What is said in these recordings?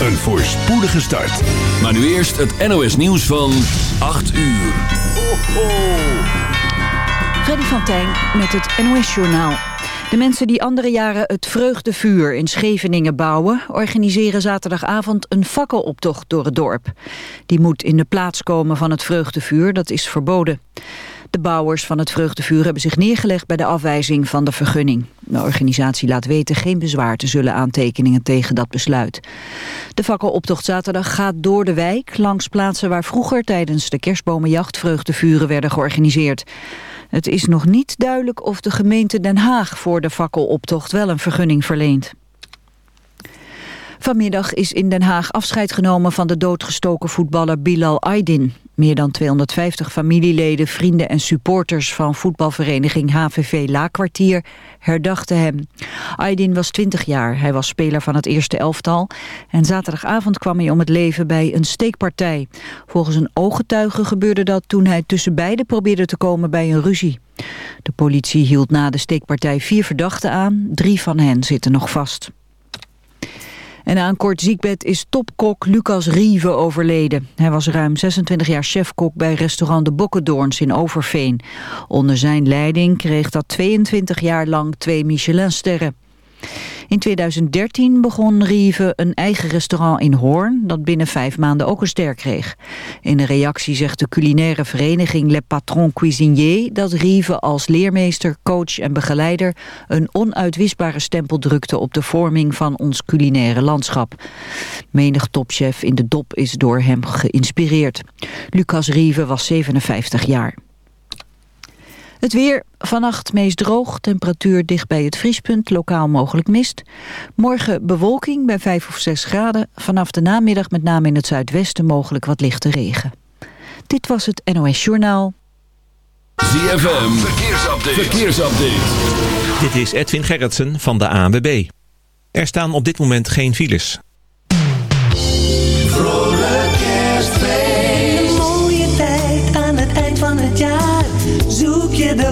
een voorspoedige start. Maar nu eerst het NOS nieuws van 8 uur. Ho, ho. Freddy van Tijn met het NOS Journaal. De mensen die andere jaren het Vreugdevuur in Scheveningen bouwen... organiseren zaterdagavond een fakkeloptocht door het dorp. Die moet in de plaats komen van het Vreugdevuur, dat is verboden. De bouwers van het Vreugdevuur hebben zich neergelegd bij de afwijzing van de vergunning. De organisatie laat weten geen bezwaar te zullen aantekeningen tegen dat besluit. De fakkeloptocht zaterdag gaat door de wijk langs plaatsen waar vroeger tijdens de kerstbomenjacht vreugdevuren werden georganiseerd. Het is nog niet duidelijk of de gemeente Den Haag voor de fakkeloptocht wel een vergunning verleent. Vanmiddag is in Den Haag afscheid genomen van de doodgestoken voetballer Bilal Aydin. Meer dan 250 familieleden, vrienden en supporters van voetbalvereniging HVV Laakkwartier herdachten hem. Aydin was 20 jaar, hij was speler van het eerste elftal en zaterdagavond kwam hij om het leven bij een steekpartij. Volgens een ooggetuige gebeurde dat toen hij tussen beiden probeerde te komen bij een ruzie. De politie hield na de steekpartij vier verdachten aan, drie van hen zitten nog vast. En na een kort ziekbed is topkok Lucas Rieve overleden. Hij was ruim 26 jaar chefkok bij restaurant De Bokkendoorns in Overveen. Onder zijn leiding kreeg dat 22 jaar lang twee Michelinsterren. In 2013 begon Rieve een eigen restaurant in Hoorn... dat binnen vijf maanden ook een ster kreeg. In een reactie zegt de culinaire vereniging Le Patron Cuisinier... dat Rieve als leermeester, coach en begeleider... een onuitwisbare stempel drukte op de vorming van ons culinaire landschap. Menig topchef in de dop is door hem geïnspireerd. Lucas Rieve was 57 jaar. Het weer, vannacht meest droog, temperatuur dicht bij het vriespunt, lokaal mogelijk mist. Morgen bewolking bij 5 of 6 graden. Vanaf de namiddag met name in het zuidwesten mogelijk wat lichte regen. Dit was het NOS Journaal. ZFM, verkeersupdate. verkeersupdate. Dit is Edwin Gerritsen van de ANWB. Er staan op dit moment geen files.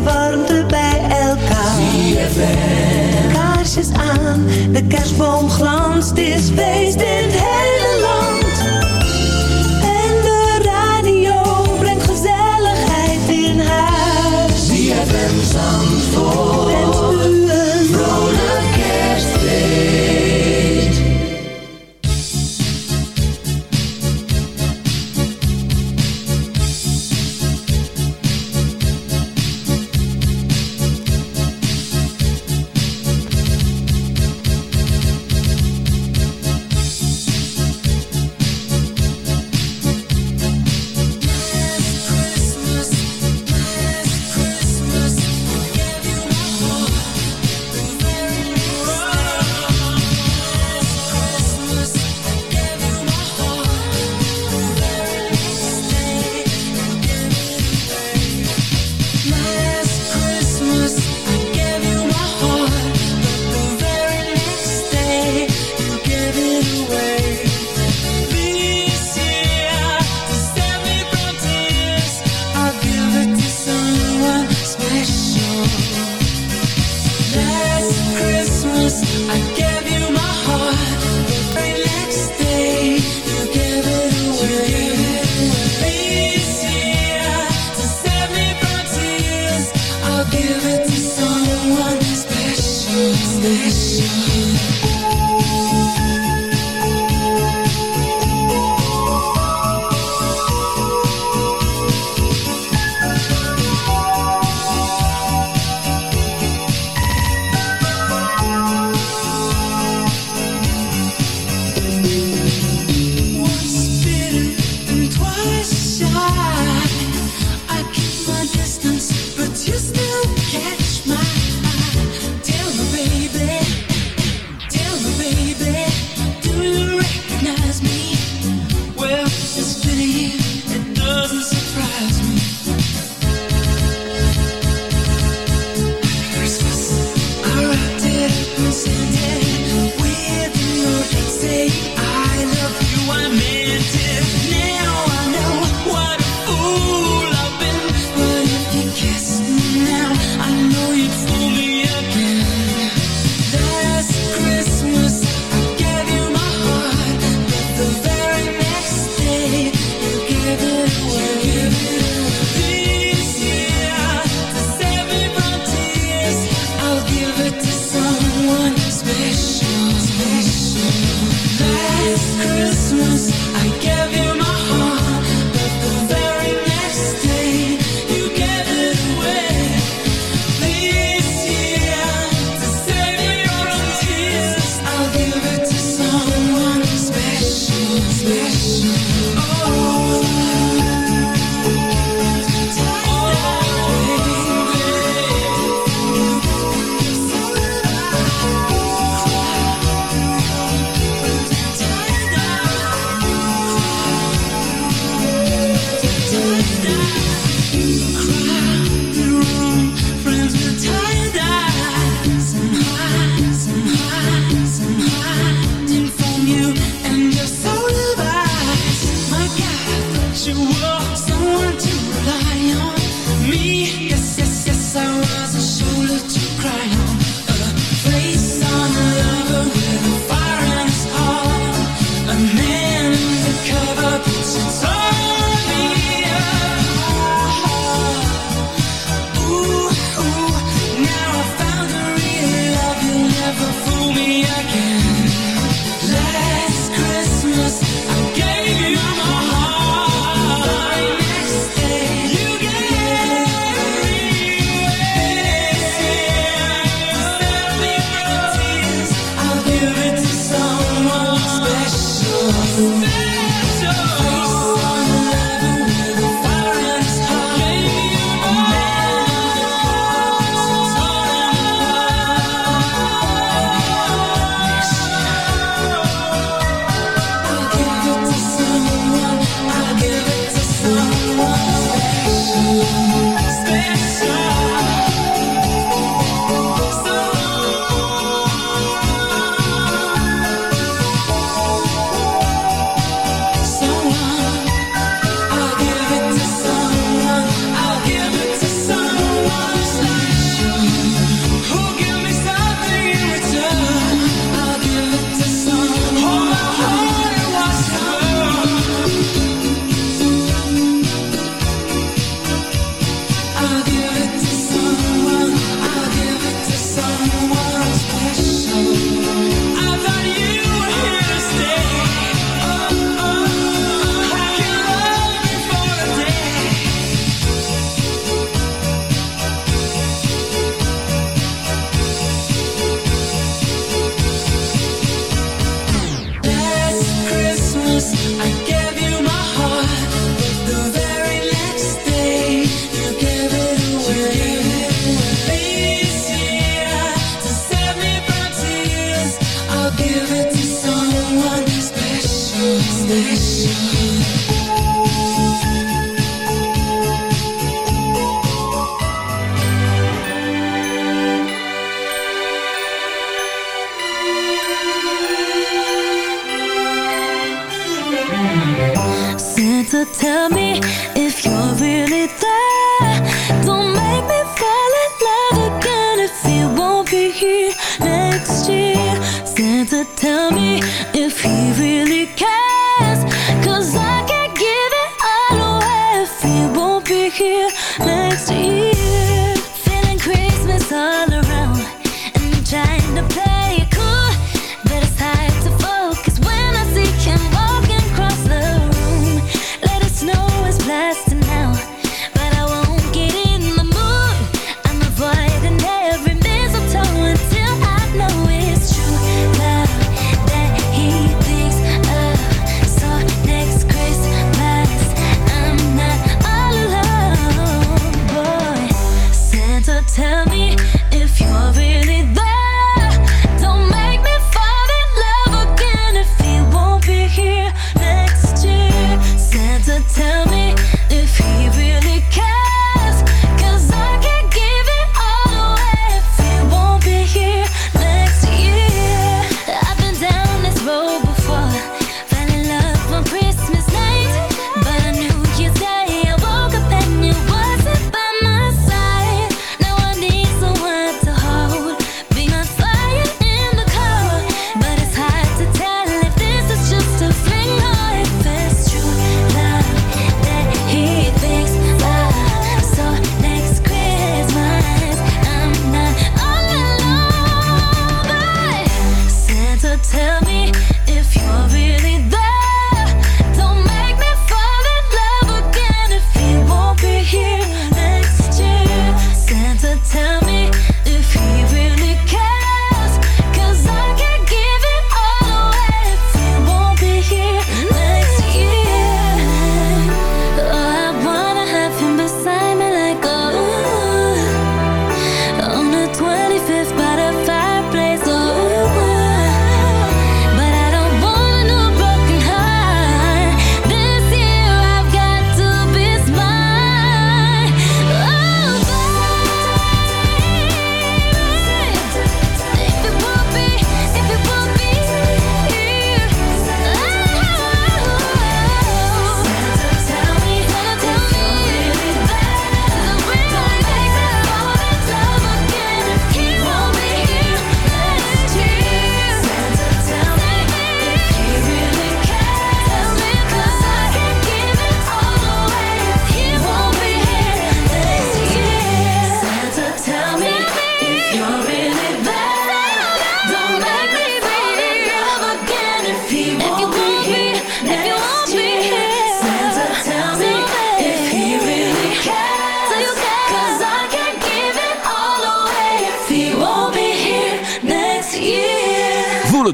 Warmte bij elkaar. Kaarsjes aan, de kerstboom glanst, is feest in het hele land. En de radio brengt gezelligheid in huis. CFM Zandvoort. Het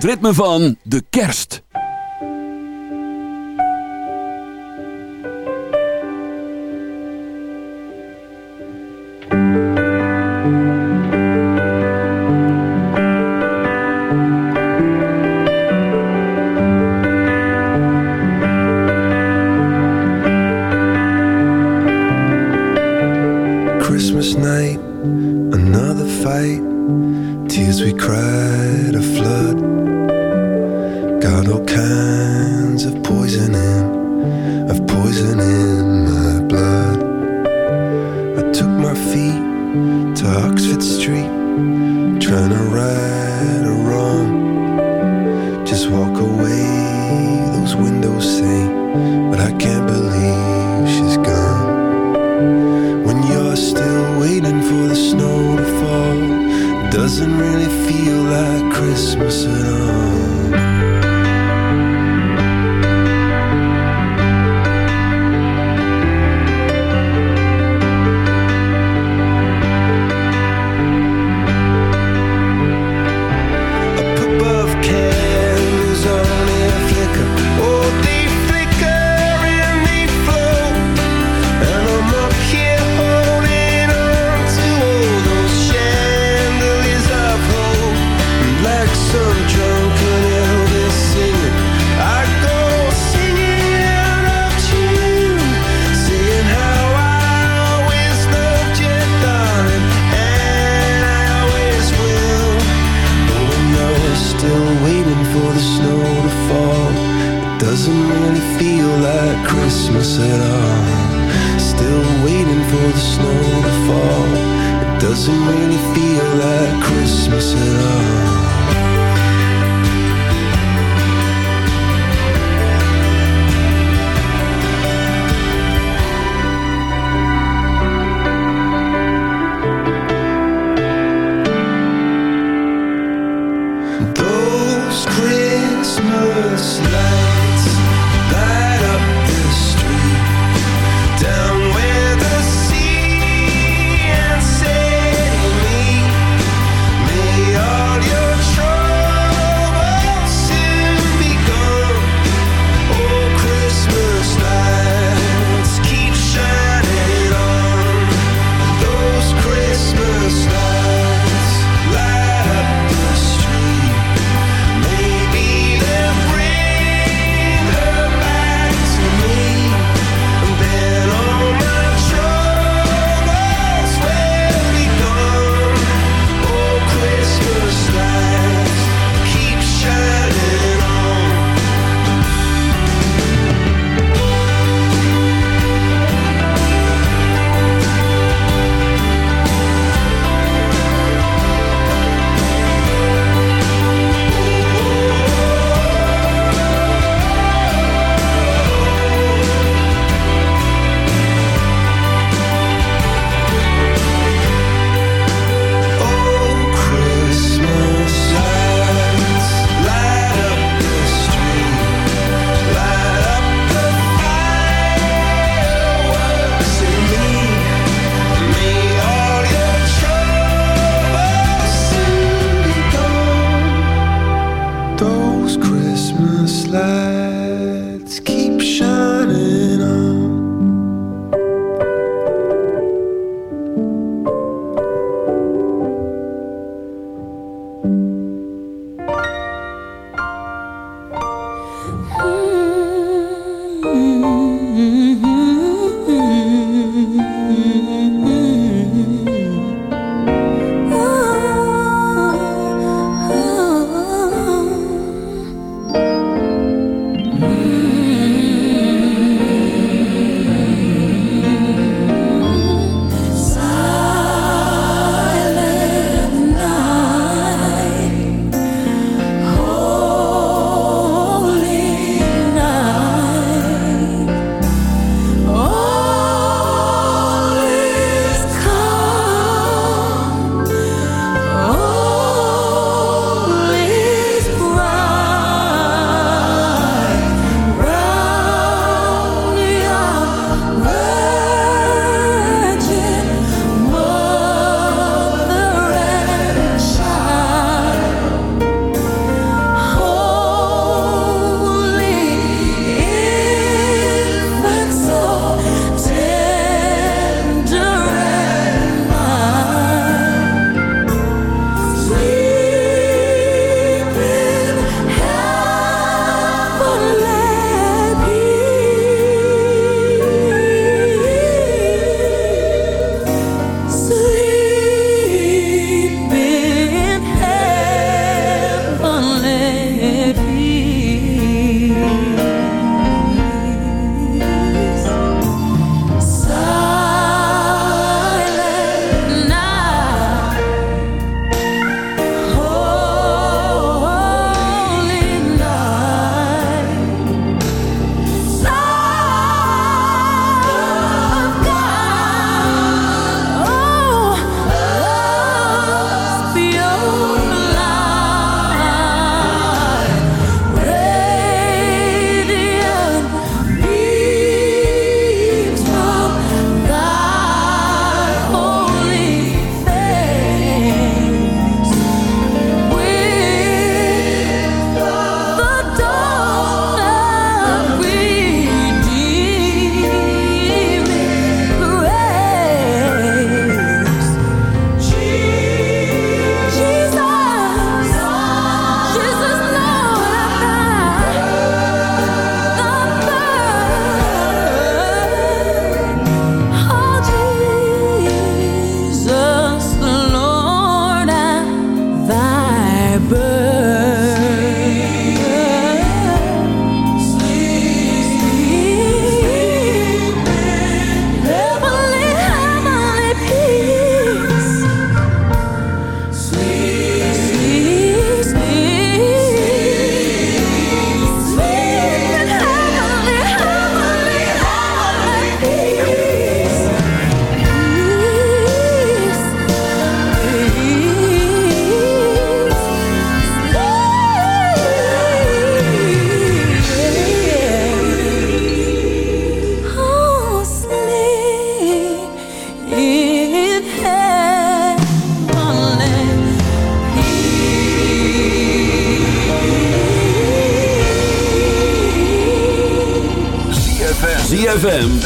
ritme van de kerst.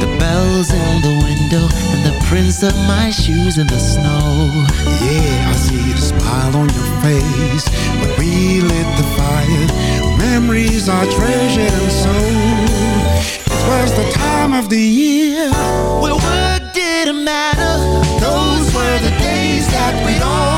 the bells in the window, and the prints of my shoes in the snow. Yeah, I see the smile on your face when we lit the fire. Memories are treasured and so it was the time of the year. Where what didn't matter, those were the days that we'd all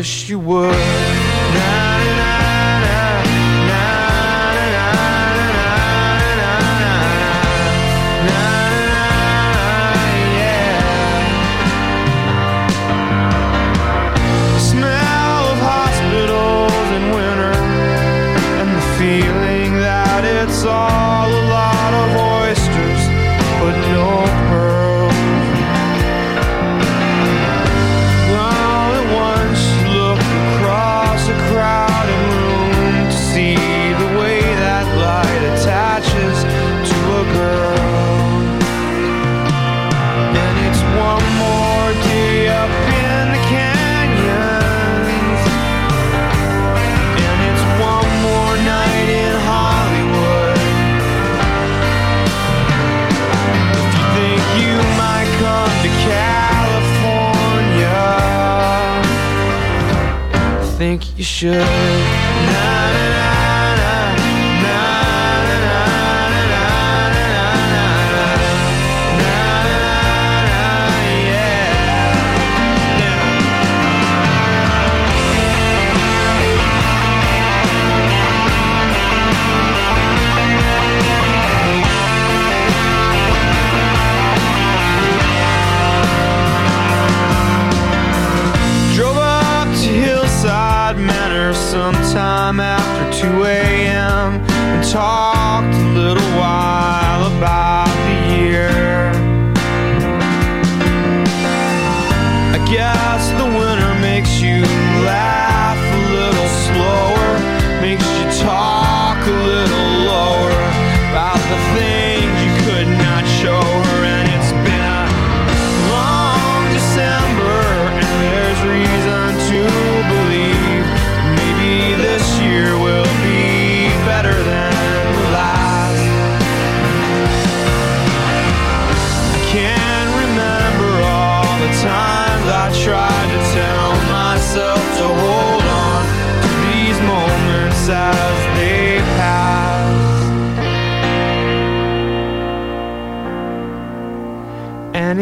wish you would.